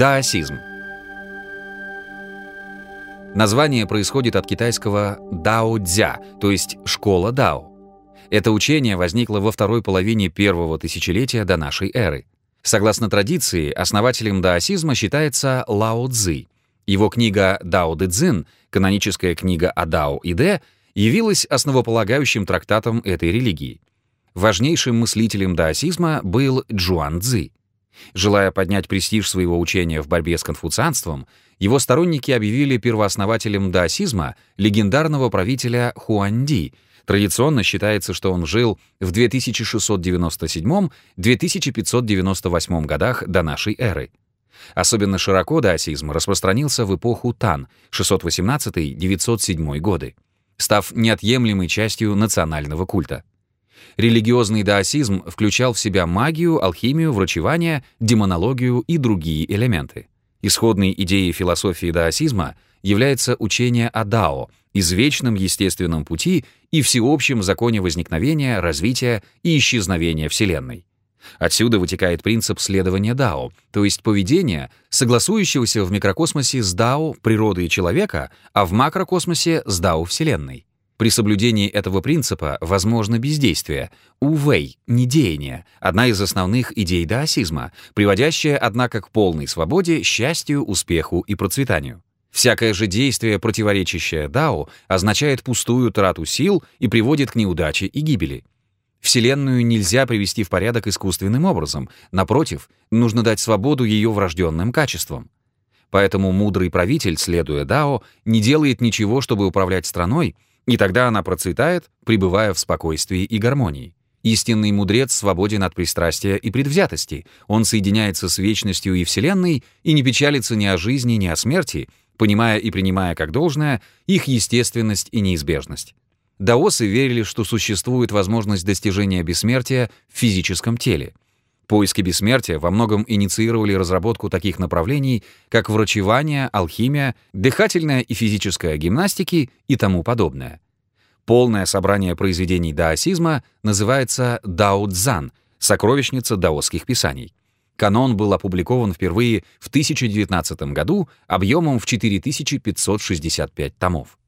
Даосизм. Название происходит от китайского «дао-дзя», то есть «школа дао». Это учение возникло во второй половине первого тысячелетия до нашей эры. Согласно традиции, основателем даосизма считается Лао Цзи. Его книга «Дао Дэ Цзин», каноническая книга о Дао и Дэ, явилась основополагающим трактатом этой религии. Важнейшим мыслителем даосизма был Джуан Цзи. Желая поднять престиж своего учения в борьбе с конфуцианством, его сторонники объявили первооснователем даосизма легендарного правителя Хуанди. Традиционно считается, что он жил в 2697-2598 годах до нашей эры. Особенно широко даосизм распространился в эпоху Тан 618-907 годы, став неотъемлемой частью национального культа. Религиозный даосизм включал в себя магию, алхимию, врачевание, демонологию и другие элементы. Исходной идеей философии даосизма является учение о дао, извечном естественном пути и всеобщем законе возникновения, развития и исчезновения Вселенной. Отсюда вытекает принцип следования дао, то есть поведения, согласующегося в микрокосмосе с дао природы человека, а в макрокосмосе с дао Вселенной. При соблюдении этого принципа возможно бездействие, увей, недеяние, одна из основных идей даосизма, приводящая, однако, к полной свободе, счастью, успеху и процветанию. Всякое же действие, противоречащее дао, означает пустую трату сил и приводит к неудаче и гибели. Вселенную нельзя привести в порядок искусственным образом, напротив, нужно дать свободу ее врожденным качествам. Поэтому мудрый правитель, следуя дао, не делает ничего, чтобы управлять страной, и тогда она процветает, пребывая в спокойствии и гармонии. Истинный мудрец свободен от пристрастия и предвзятости. Он соединяется с вечностью и Вселенной и не печалится ни о жизни, ни о смерти, понимая и принимая как должное их естественность и неизбежность. Даосы верили, что существует возможность достижения бессмертия в физическом теле. Поиски бессмертия во многом инициировали разработку таких направлений, как врачевание, алхимия, дыхательная и физическая гимнастики и тому подобное. Полное собрание произведений даосизма называется Дао-Цзан, сокровищница даосских писаний. Канон был опубликован впервые в 1019 году объемом в 4565 томов.